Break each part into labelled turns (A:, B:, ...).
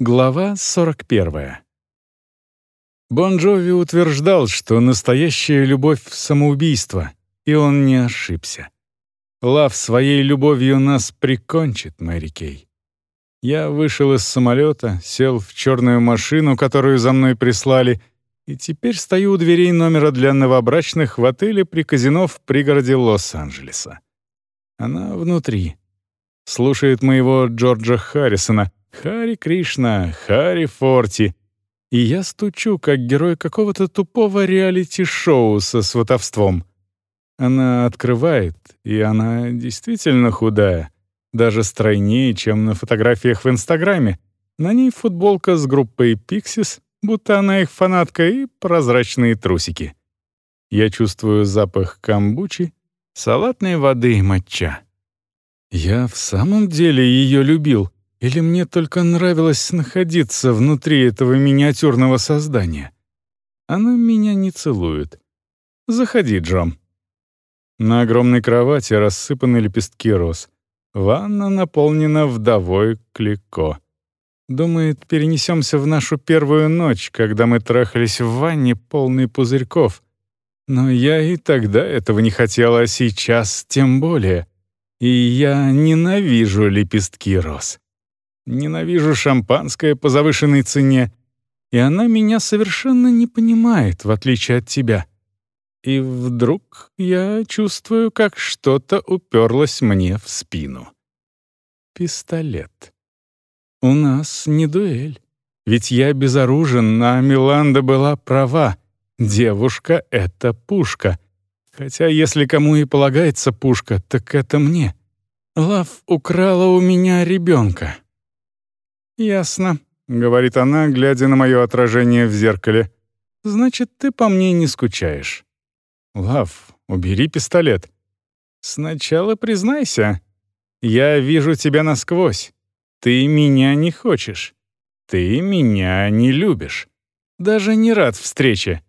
A: Глава 41. Бон Джови утверждал, что настоящая любовь — самоубийство, и он не ошибся. Лав своей любовью нас прикончит, Мэри Кей. Я вышел из самолета, сел в черную машину, которую за мной прислали, и теперь стою у дверей номера для новобрачных в отеле при казино в пригороде Лос-Анджелеса. Она внутри. Слушает моего Джорджа Харрисона — Хари Кришна, Хари Форти. И я стучу, как герой какого-то тупого реалити-шоу со сватовством. Она открывает, и она действительно худая. Даже стройнее, чем на фотографиях в Инстаграме. На ней футболка с группой Pixies, будто она их фанатка, и прозрачные трусики. Я чувствую запах камбучи, салатной воды и матча. Я в самом деле ее любил — или мне только нравилось находиться внутри этого миниатюрного создания? Она меня не целует. Заходи, Джом. На огромной кровати рассыпаны лепестки роз. Ванна наполнена вдовой Клико. Думает, перенесемся в нашу первую ночь, когда мы трахались в ванне, полной пузырьков. Но я и тогда этого не хотела, а сейчас тем более. И я ненавижу лепестки роз ненавижу шампанское по завышенной цене, и она меня совершенно не понимает, в отличие от тебя. И вдруг я чувствую, как что-то уперлось мне в спину. Пистолет. У нас не дуэль. Ведь я безоружен, а Миланда была права. Девушка — это пушка. Хотя если кому и полагается пушка, так это мне. Лав украла у меня ребенка. «Ясно», — говорит она, глядя на мое отражение в зеркале. «Значит, ты по мне не скучаешь». «Лав, убери пистолет». «Сначала признайся. Я вижу тебя насквозь. Ты меня не хочешь. Ты меня не любишь. Даже не рад встрече.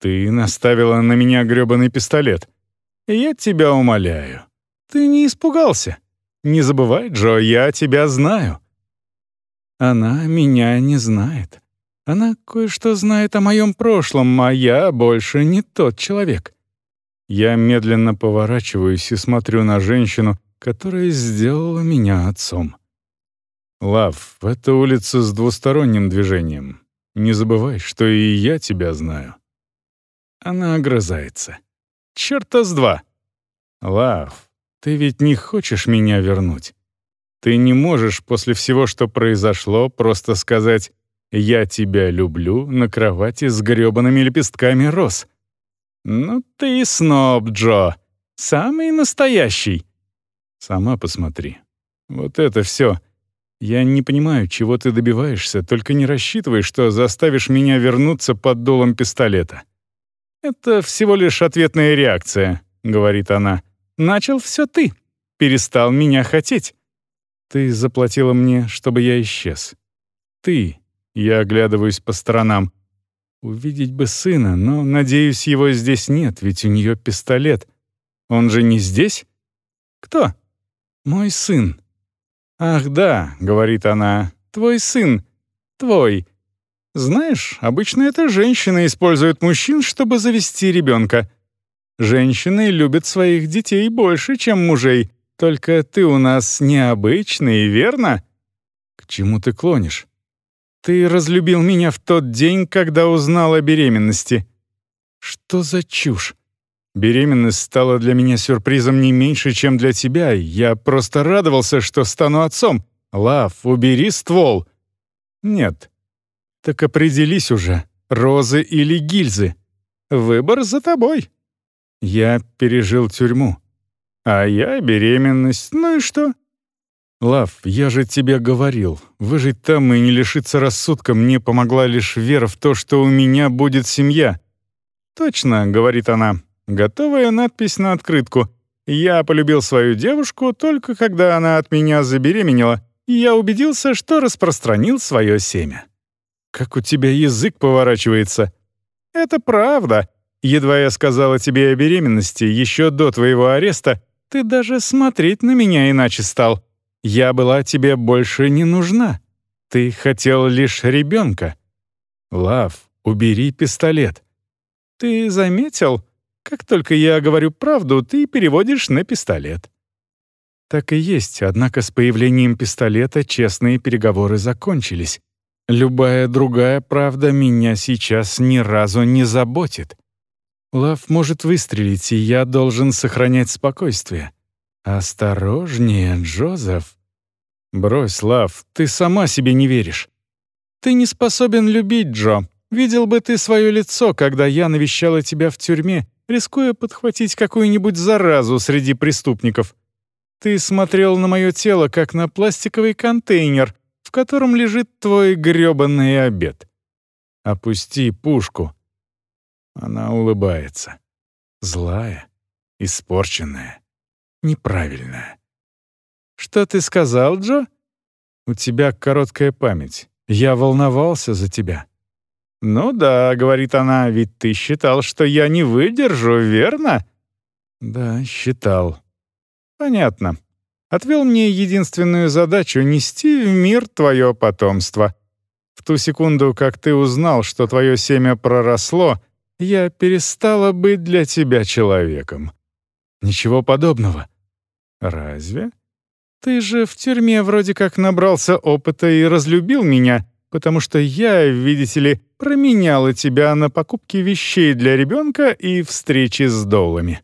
A: Ты наставила на меня грёбаный пистолет. Я тебя умоляю. Ты не испугался. Не забывай, Джо, я тебя знаю. Она меня не знает. Она кое-что знает о моем прошлом, а я больше не тот человек. Я медленно поворачиваюсь и смотрю на женщину, которая сделала меня отцом. Лав, это улица с двусторонним движением. Не забывай, что и я тебя знаю. Она огрызается. Чёрта с два. Лав, ты ведь не хочешь меня вернуть? Ты не можешь после всего, что произошло, просто сказать «я тебя люблю» на кровати с грёбаными лепестками роз. Ну ты сноб, Джо. Самый настоящий. Сама посмотри. Вот это все. Я не понимаю, чего ты добиваешься, только не рассчитывай, что заставишь меня вернуться под дулом пистолета. Это всего лишь ответная реакция, говорит она. Начал все ты. Перестал меня хотеть. Ты заплатила мне, чтобы я исчез. Ты. Я оглядываюсь по сторонам. Увидеть бы сына, но, надеюсь, его здесь нет, ведь у нее пистолет. Он же не здесь? Кто? Мой сын. Ах да, говорит она, твой сын. Твой. Знаешь, обычно это женщины используют мужчин, чтобы завести ребенка. Женщины любят своих детей больше, чем мужей, только ты у нас необычный, верно? К чему ты клонишь? Ты разлюбил меня в тот день, когда узнал о беременности. Что за чушь? Беременность стала для меня сюрпризом не меньше, чем для тебя. Я просто радовался, что стану отцом. Лав, убери ствол. Нет. Так определись уже, розы или гильзы. Выбор за тобой. Я пережил тюрьму. А я беременность. Ну и что? Лав, я же тебе говорил, выжить там и не лишиться рассудка мне помогла лишь вера в то, что у меня будет семья. Точно, говорит она, готовая надпись на открытку. Я полюбил свою девушку только когда она от меня забеременела, и я убедился, что распространил свое семя. Как у тебя язык поворачивается. Это правда. Едва я сказала тебе о беременности еще до твоего ареста, ты даже смотреть на меня иначе стал. Я была тебе больше не нужна. Ты хотел лишь ребенка. Лав, убери пистолет. Ты заметил? Как только я говорю правду, ты переводишь на пистолет. Так и есть, однако с появлением пистолета честные переговоры закончились. Любая другая правда меня сейчас ни разу не заботит. Лав может выстрелить, и я должен сохранять спокойствие. Осторожнее, Джозеф. Брось, Лав, ты сама себе не веришь. Ты не способен любить, Джо. Видел бы ты свое лицо, когда я навещала тебя в тюрьме, рискуя подхватить какую-нибудь заразу среди преступников. Ты смотрел на мое тело, как на пластиковый контейнер, в котором лежит твой грёбаный обед. Опусти пушку. Она улыбается. Злая, испорченная, неправильная. «Что ты сказал, Джо?» «У тебя короткая память. Я волновался за тебя». «Ну да», — говорит она, — «ведь ты считал, что я не выдержу, верно?» «Да, считал». «Понятно. Отвел мне единственную задачу — нести в мир твое потомство. В ту секунду, как ты узнал, что твое семя проросло, я перестала быть для тебя человеком». «Ничего подобного». «Разве? Ты же в тюрьме вроде как набрался опыта и разлюбил меня, потому что я, видите ли, променяла тебя на покупки вещей для ребенка и встречи с доулами».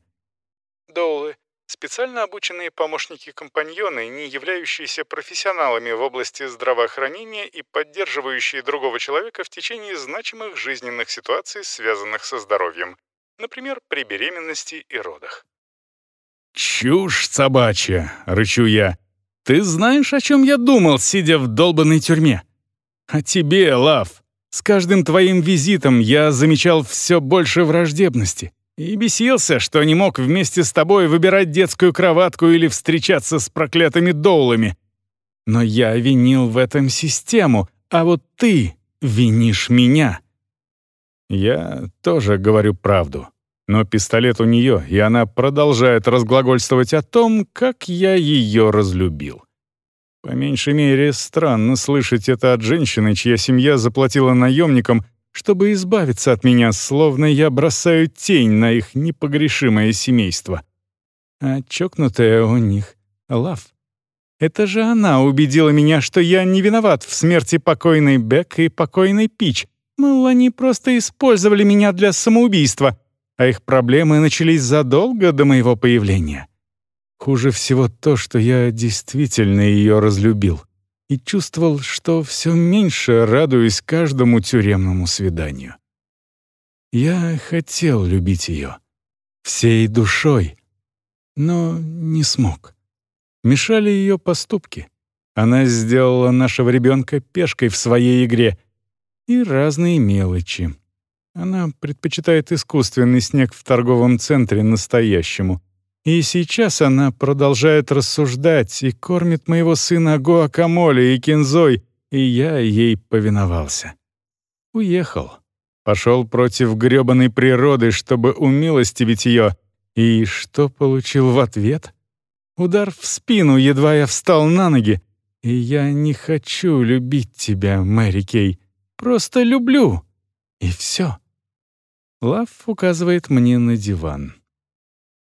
A: Специально обученные помощники-компаньоны, не являющиеся профессионалами в области здравоохранения и поддерживающие другого человека в течение значимых жизненных ситуаций, связанных со здоровьем, например, при беременности и родах.
B: «Чушь собачья!» — рычу я. «Ты знаешь, о чем я думал, сидя в долбанной тюрьме?» «О тебе, Лав. С каждым твоим визитом я замечал все больше враждебности и бесился, что не мог вместе с тобой выбирать детскую кроватку или встречаться с проклятыми доулами. Но я винил в этом систему, а вот ты винишь меня».
A: Я тоже говорю правду. Но пистолет у нее, и она продолжает разглагольствовать о том, как я ее разлюбил. По меньшей мере, странно слышать это от женщины, чья семья заплатила наемникам, чтобы избавиться от меня, словно я бросаю тень на их непогрешимое семейство. А чокнутая у них — Лав. Это же она убедила меня, что я не виноват в смерти покойной Бек и покойной Пич. Мол, они просто использовали меня для самоубийства, а их проблемы начались задолго до моего появления. Хуже всего то, что я действительно ее разлюбил и чувствовал, что все меньше радуюсь каждому тюремному свиданию. Я хотел любить ее всей душой, но не смог. Мешали ее поступки. Она сделала нашего ребенка пешкой в своей игре и разные мелочи. Она предпочитает искусственный снег в торговом центре настоящему — и сейчас она продолжает рассуждать и кормит моего сына гуакамоле и кинзой, и я ей повиновался. Уехал. Пошел против грёбаной природы, чтобы умилостивить ее. И что получил в ответ? Удар в спину, едва я встал на ноги. И я не хочу любить тебя, Мэри Кей. Просто люблю. И все. Лав указывает мне на диван.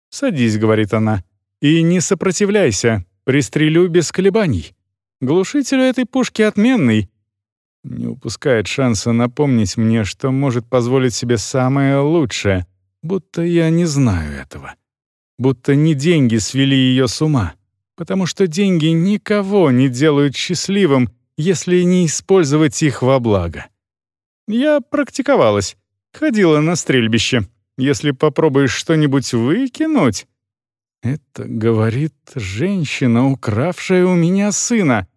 A: «Садись», — говорит она, — «и не сопротивляйся, пристрелю без колебаний. Глушитель у этой пушки отменный». Не упускает шанса напомнить мне, что может позволить себе самое лучшее, будто я не знаю этого. Будто не деньги свели ее с ума, потому что деньги никого не делают счастливым, если не использовать их во благо. Я практиковалась, ходила на стрельбище, если попробуешь что-нибудь выкинуть...» «Это, — говорит, — женщина, укравшая у меня сына.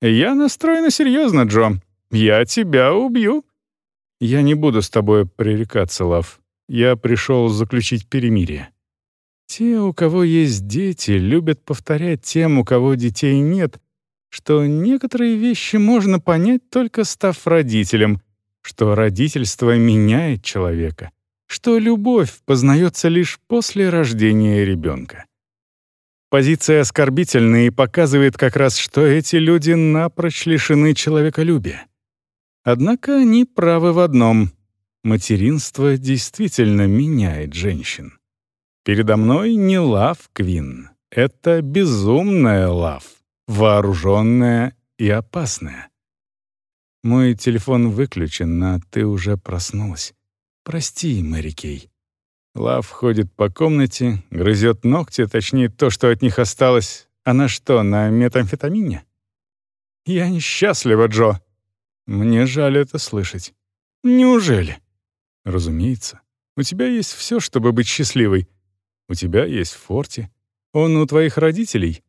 A: Я настроена серьезно, Джо. Я тебя убью». «Я не буду с тобой пререкаться, Лав. Я пришел заключить перемирие». Те, у кого есть дети, любят повторять тем, у кого детей нет, что некоторые вещи можно понять только став родителем, что родительство меняет человека что любовь познается лишь после рождения ребенка. Позиция оскорбительная и показывает как раз, что эти люди напрочь лишены человеколюбия. Однако они правы в одном. Материнство действительно меняет женщин. Передо мной не лав Квин. Это безумная лав, вооруженная и опасная. Мой телефон выключен, а ты уже проснулась. Прости, Мэри Кей. Лав ходит по комнате, грызет ногти, точнее, то, что от них осталось. Она что, на метамфетамине? Я несчастлива, Джо. Мне жаль это слышать. Неужели? Разумеется. У тебя есть все, чтобы быть счастливой. У тебя есть Форти. Он у твоих родителей.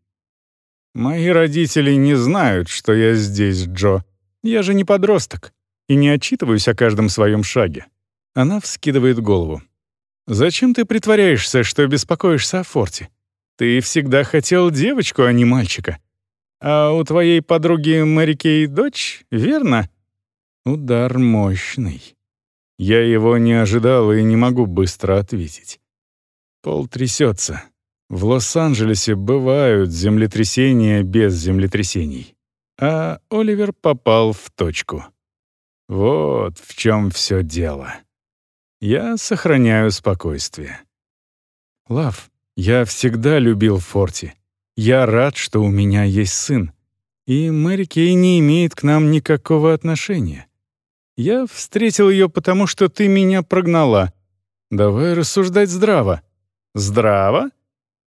A: Мои родители не знают, что я здесь, Джо. Я же не подросток и не отчитываюсь о каждом своем шаге. Она вскидывает голову. Зачем ты притворяешься, что беспокоишься о форте? Ты всегда хотел девочку, а не мальчика. А у твоей подруги Мэри Кей дочь, верно? Удар мощный. Я его не ожидал и не могу быстро ответить. Пол трясется. В Лос-Анджелесе бывают землетрясения без землетрясений. А Оливер попал в точку. Вот в чем все дело. Я сохраняю спокойствие. Лав, я всегда любил Форти. Я рад, что у меня есть сын. И Мэри Кей не имеет к нам никакого отношения. Я встретил ее потому, что ты меня прогнала. Давай рассуждать здраво. Здраво?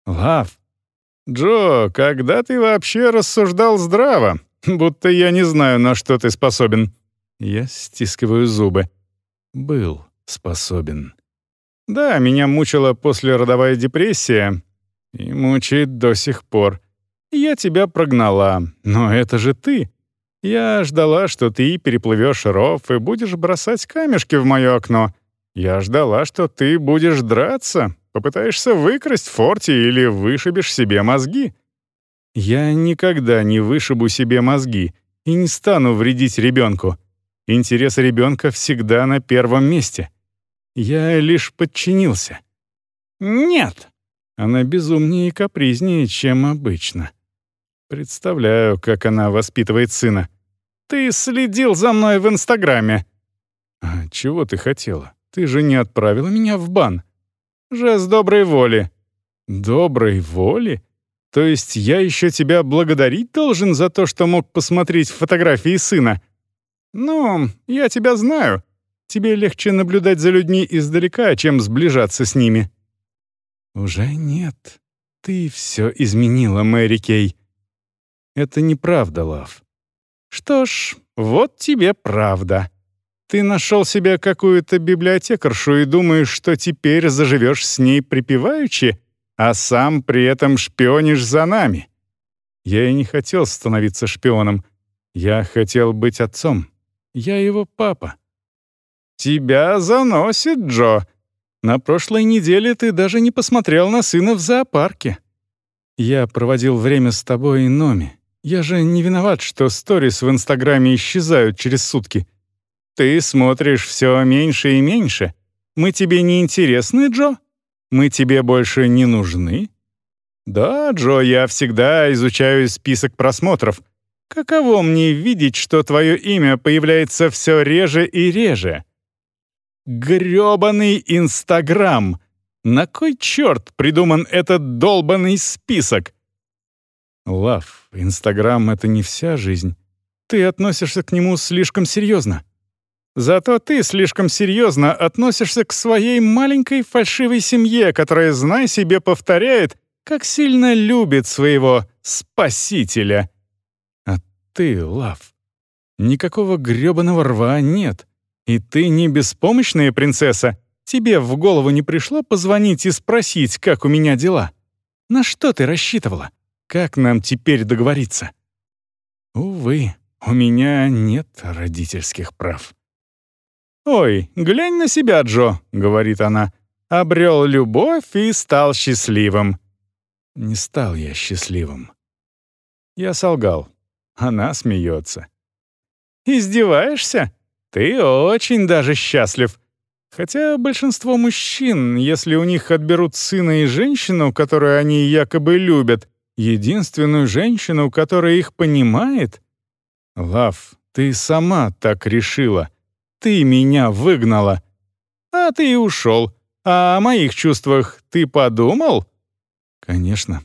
A: Лав. Джо, когда ты вообще рассуждал здраво? Будто я не знаю, на что ты способен. Я стискиваю зубы. Был способен. Да, меня мучила послеродовая депрессия. И мучает до сих пор. Я тебя прогнала, но это же ты. Я ждала, что ты переплывешь ров и будешь бросать камешки в мое окно. Я ждала, что ты будешь драться, попытаешься выкрасть форти или вышибешь себе мозги. Я никогда не вышибу себе мозги и не стану вредить ребенку. Интерес ребенка всегда на первом месте. Я лишь подчинился. Нет. Она безумнее и капризнее, чем обычно. Представляю, как она воспитывает сына. Ты следил за мной в Инстаграме. А чего ты хотела? Ты же не отправила меня в бан. Жест доброй воли. Доброй воли? То есть я еще тебя благодарить должен за то, что мог посмотреть фотографии сына? Ну, я тебя знаю. Тебе легче наблюдать за людьми издалека, чем сближаться с ними». «Уже нет. Ты все изменила, Мэри Кей». «Это неправда, Лав». «Что ж, вот тебе правда. Ты нашел себе какую-то библиотекаршу и думаешь, что теперь заживешь с ней припеваючи, а сам при этом шпионишь за нами». Я и не хотел становиться шпионом. Я хотел быть отцом. Я его папа. «Тебя заносит, Джо. На прошлой неделе ты даже не посмотрел на сына в зоопарке». «Я проводил время с тобой и Номи. Я же не виноват, что сторис в Инстаграме исчезают через сутки. Ты смотришь все меньше и меньше. Мы тебе не интересны, Джо? Мы тебе больше не нужны?» «Да, Джо, я всегда изучаю список просмотров. Каково мне видеть, что твое имя появляется все реже и реже?» грёбаный Инстаграм! На кой черт придуман этот долбанный список? Лав, Инстаграм — это не вся жизнь. Ты относишься к нему слишком серьезно. Зато ты слишком серьезно относишься к своей маленькой фальшивой семье, которая, знай себе, повторяет, как сильно любит своего спасителя. Ты, Лав, никакого грёбаного рва нет. И ты не беспомощная принцесса? Тебе в голову не пришло позвонить и спросить, как у меня дела? На что ты рассчитывала? Как нам теперь договориться? Увы, у меня нет родительских прав. «Ой, глянь на себя, Джо», — говорит она. «Обрел любовь и стал счастливым». Не стал я счастливым. Я солгал. Она смеется. «Издеваешься? Ты очень даже счастлив. Хотя большинство мужчин, если у них отберут сына и женщину, которую они якобы любят, единственную женщину, которая их понимает... Лав, ты сама так решила. Ты меня выгнала. А ты и ушел. А о моих чувствах ты подумал? Конечно.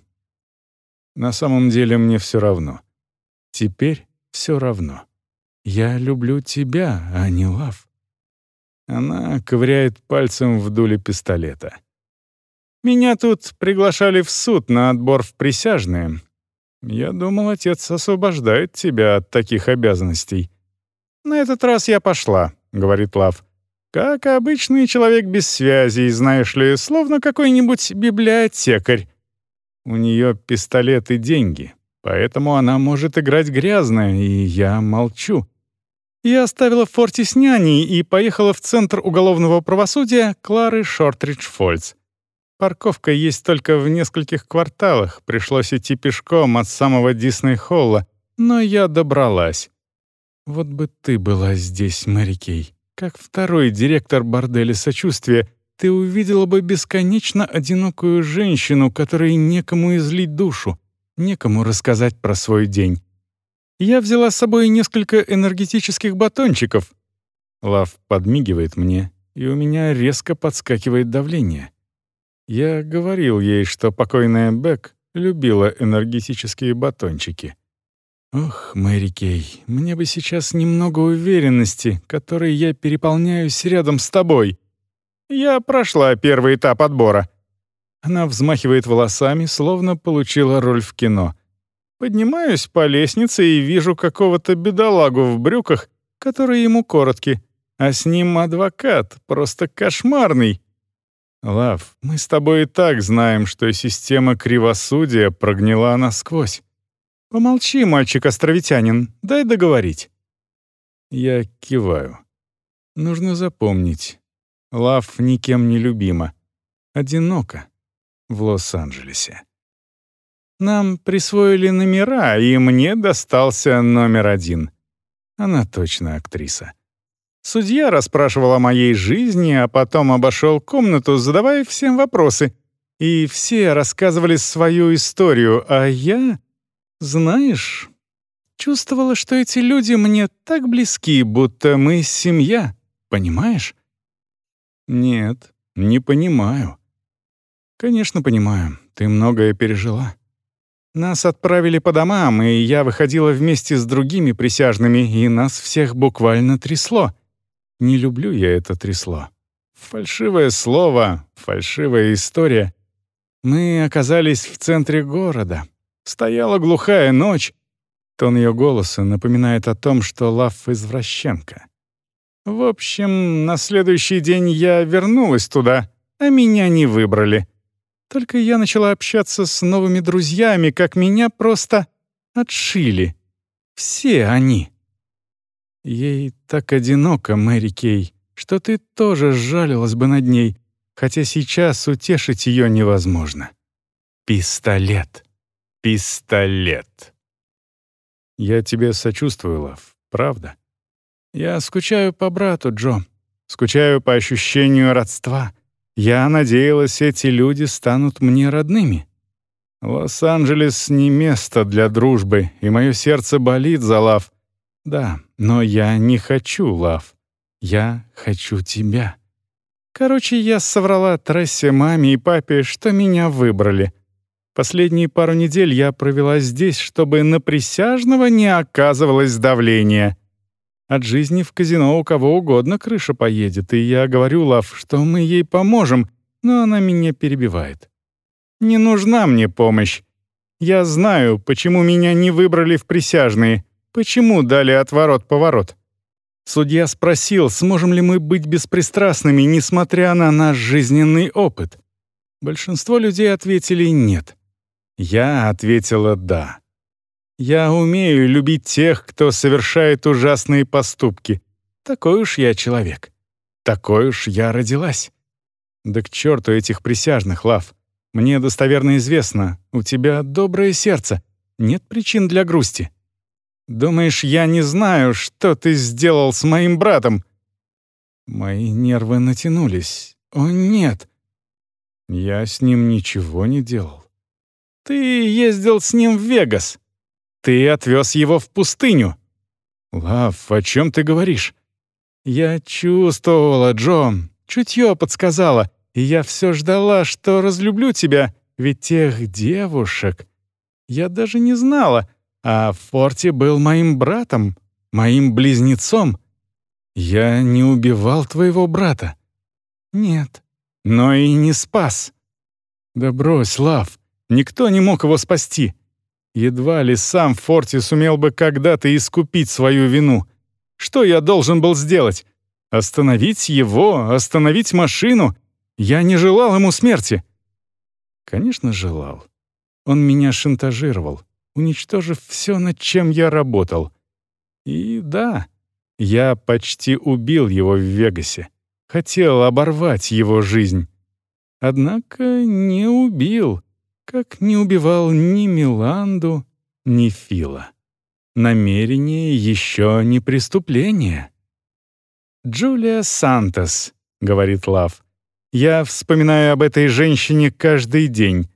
A: На самом деле мне все равно. Теперь все равно. Я люблю тебя, а не Лав. Она ковыряет пальцем в дуле пистолета. «Меня тут приглашали в суд на отбор в присяжные. Я думал, отец освобождает тебя от таких обязанностей. На этот раз я пошла», — говорит Лав. «Как обычный человек без связи, знаешь ли, словно какой-нибудь библиотекарь. У нее пистолет и деньги, поэтому она может играть грязно, и я молчу. Я оставила в форте с няней и поехала в Центр уголовного правосудия Клары Шортридж-Фольц. Парковка есть только в нескольких кварталах, пришлось идти пешком от самого Дисней-холла, но я добралась. Вот бы ты была здесь, Мэри Кей, как второй директор борделя сочувствия, ты увидела бы бесконечно одинокую женщину, которой некому излить душу, некому рассказать про свой день. Я взяла с собой несколько энергетических батончиков. Лав подмигивает мне, и у меня резко подскакивает давление. Я говорил ей, что покойная Бек любила энергетические батончики. Ох, Мэри Кей, мне бы сейчас немного уверенности, которой я переполняюсь рядом с тобой. Я прошла первый этап отбора. Она взмахивает волосами, словно получила роль в кино — Поднимаюсь по лестнице и вижу какого-то бедолагу в брюках, которые ему коротки, а с ним адвокат, просто кошмарный. Лав, мы с тобой и так знаем, что система кривосудия прогнила насквозь. Помолчи, мальчик-островитянин, дай договорить. Я киваю. Нужно запомнить. Лав никем не любима. Одиноко в Лос-Анджелесе. Нам присвоили номера, и мне достался номер один. Она точно актриса. Судья расспрашивал о моей жизни, а потом обошел комнату, задавая всем вопросы. И все рассказывали свою историю, а я, знаешь, чувствовала, что эти люди мне так близки, будто мы семья, понимаешь? Нет, не понимаю. Конечно, понимаю, ты многое пережила. Нас отправили по домам, и я выходила вместе с другими присяжными, и нас всех буквально трясло. Не люблю я это трясло. Фальшивое слово, фальшивая история. Мы оказались в центре города. Стояла глухая ночь. Тон ее голоса напоминает о том, что Лав извращенка. В общем, на следующий день я вернулась туда, а меня не выбрали. Только я начала общаться с новыми друзьями, как меня просто отшили. Все они. Ей так одиноко, Мэри Кей, что ты тоже сжалилась бы над ней, хотя сейчас утешить ее невозможно. Пистолет. Пистолет. Я тебе сочувствую, Лав, правда. Я скучаю по брату, Джо. Скучаю по ощущению родства — я надеялась, эти люди станут мне родными. Лос-Анджелес не место для дружбы, и мое сердце болит за Лав. Да, но я не хочу Лав. Я хочу тебя. Короче, я соврала Трессе, маме и папе, что меня выбрали. Последние пару недель я провела здесь, чтобы на присяжного не оказывалось давления. От жизни в казино у кого угодно крыша поедет, и я говорю Лав, что мы ей поможем, но она меня перебивает. Не нужна мне помощь. Я знаю, почему меня не выбрали в присяжные, почему дали отворот-поворот. Судья спросил, сможем ли мы быть беспристрастными, несмотря на наш жизненный опыт. Большинство людей ответили «нет». Я ответила «да». Я умею любить тех, кто совершает ужасные поступки. Такой уж я человек. Такой уж я родилась. Да к черту этих присяжных, Лав. Мне достоверно известно, у тебя доброе сердце. Нет причин для грусти. Думаешь, я не знаю, что ты сделал с моим братом? Мои нервы натянулись. О, нет! Я с ним ничего не делал.
B: Ты ездил с ним в Вегас. Ты отвез его в пустыню.
A: Лав, о чем ты говоришь?
B: Я чувствовала, Джо. Чутье подсказала. И я все ждала, что разлюблю тебя. Ведь тех девушек... Я даже не знала. А Форти был моим братом, моим близнецом.
A: Я не убивал твоего брата.
B: Нет, но и не спас.
A: Да брось, Лав. Никто не мог его спасти. Едва ли сам Форти сумел бы когда-то искупить свою вину. Что я должен был сделать? Остановить его, остановить машину? Я не желал ему смерти. Конечно, желал. Он меня шантажировал, уничтожив все, над чем я работал. И да, я почти убил его в Вегасе. Хотел оборвать его жизнь. Однако не убил как не убивал ни Миланду, ни Фила. Намерение еще не преступление. «Джулия Сантос», — говорит Лав. «Я вспоминаю об этой женщине каждый день».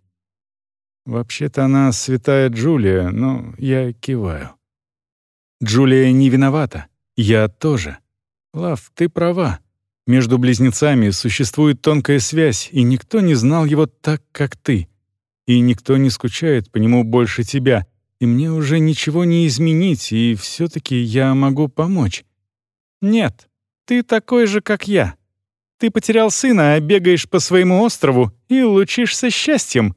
A: Вообще-то она святая Джулия, но я киваю. Джулия не виновата. Я тоже. Лав, ты права. Между близнецами существует тонкая связь, и никто не знал его так, как ты и никто не скучает по нему больше тебя, и мне уже ничего не изменить, и все-таки я могу помочь».
B: «Нет, ты такой же, как я. Ты потерял сына, а бегаешь по своему острову и лучишься счастьем».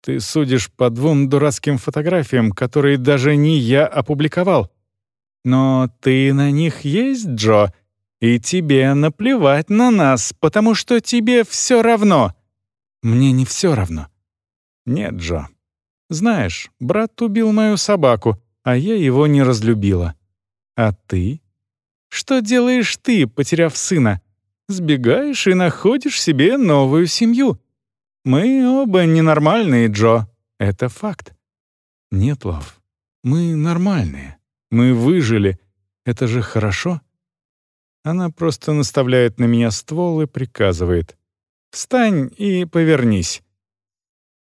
A: «Ты судишь по двум дурацким фотографиям, которые даже не я опубликовал».
B: «Но ты на них есть, Джо, и тебе наплевать на нас, потому что тебе все равно».
A: «Мне не все равно. «Нет, Джо. Знаешь, брат убил мою собаку, а я его не разлюбила. А ты? Что делаешь ты, потеряв сына? Сбегаешь и находишь себе новую семью. Мы оба ненормальные, Джо. Это факт. Нет, Лав, мы нормальные. Мы выжили. Это же хорошо. Она просто наставляет на меня ствол и приказывает. «Встань и повернись».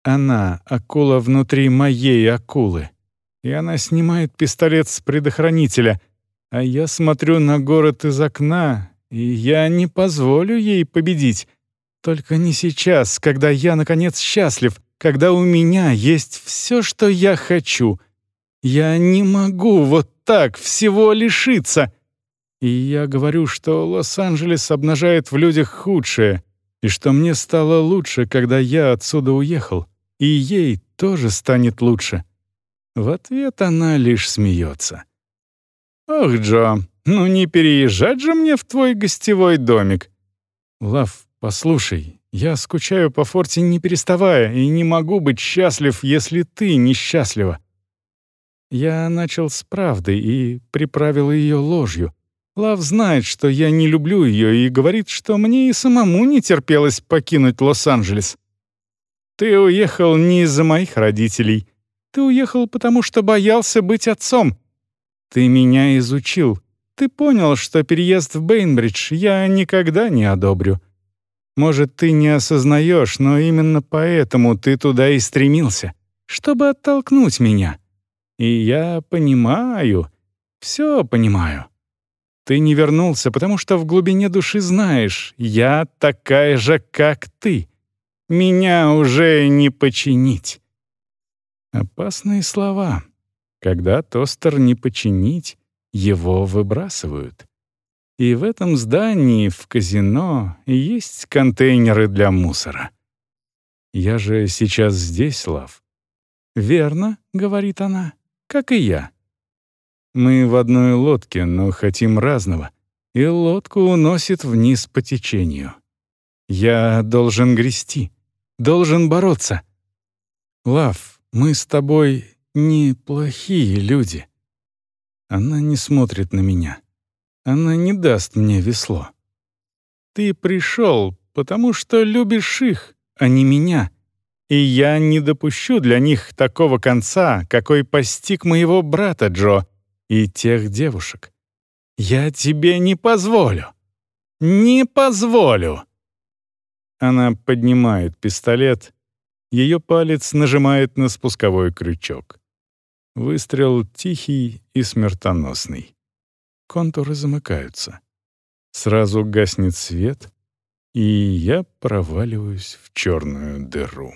A: Она — акула внутри моей акулы. И она снимает пистолет с предохранителя, а я смотрю на город из окна, и я не позволю ей победить. Только не сейчас, когда я, наконец, счастлив, когда у меня есть все, что я хочу. Я не могу вот так всего лишиться. И я говорю, что Лос-Анджелес обнажает в людях худшее, и что мне стало лучше, когда я отсюда уехал и ей тоже станет лучше. В ответ она лишь смеется. «Ох, Джо, ну не переезжать же мне в твой гостевой домик!» «Лав, послушай, я скучаю по форте не переставая и не могу быть счастлив, если ты несчастлива». Я начал с правды и приправил ее ложью. Лав знает, что я не люблю ее и говорит, что мне и самому не терпелось покинуть Лос-Анджелес. Ты уехал не из-за моих родителей. Ты уехал, потому что боялся быть отцом. Ты меня изучил. Ты понял, что переезд в Бейнбридж я никогда не одобрю. Может, ты не осознаешь, но именно поэтому ты туда и стремился, чтобы оттолкнуть меня. И я понимаю, все понимаю. Ты не вернулся, потому что в глубине души знаешь, я такая же, как ты. Меня уже не починить. Опасные слова. Когда тостер не починить, его выбрасывают. И в этом здании, в казино, есть контейнеры для мусора. Я же сейчас здесь, Лав. «Верно», — говорит она, — «как и я». Мы в одной лодке, но хотим разного, и лодку уносит вниз по течению. Я должен грести должен бороться. Лав, мы с тобой неплохие люди. Она не смотрит на меня. Она не даст мне весло. Ты пришел, потому что любишь их, а не меня. И я не допущу для них такого конца, какой постиг моего брата Джо и тех девушек. Я тебе не позволю.
B: Не позволю!»
A: Она поднимает пистолет. Ее палец нажимает на спусковой крючок. Выстрел тихий и смертоносный. Контуры замыкаются. Сразу гаснет свет, и я проваливаюсь в черную дыру.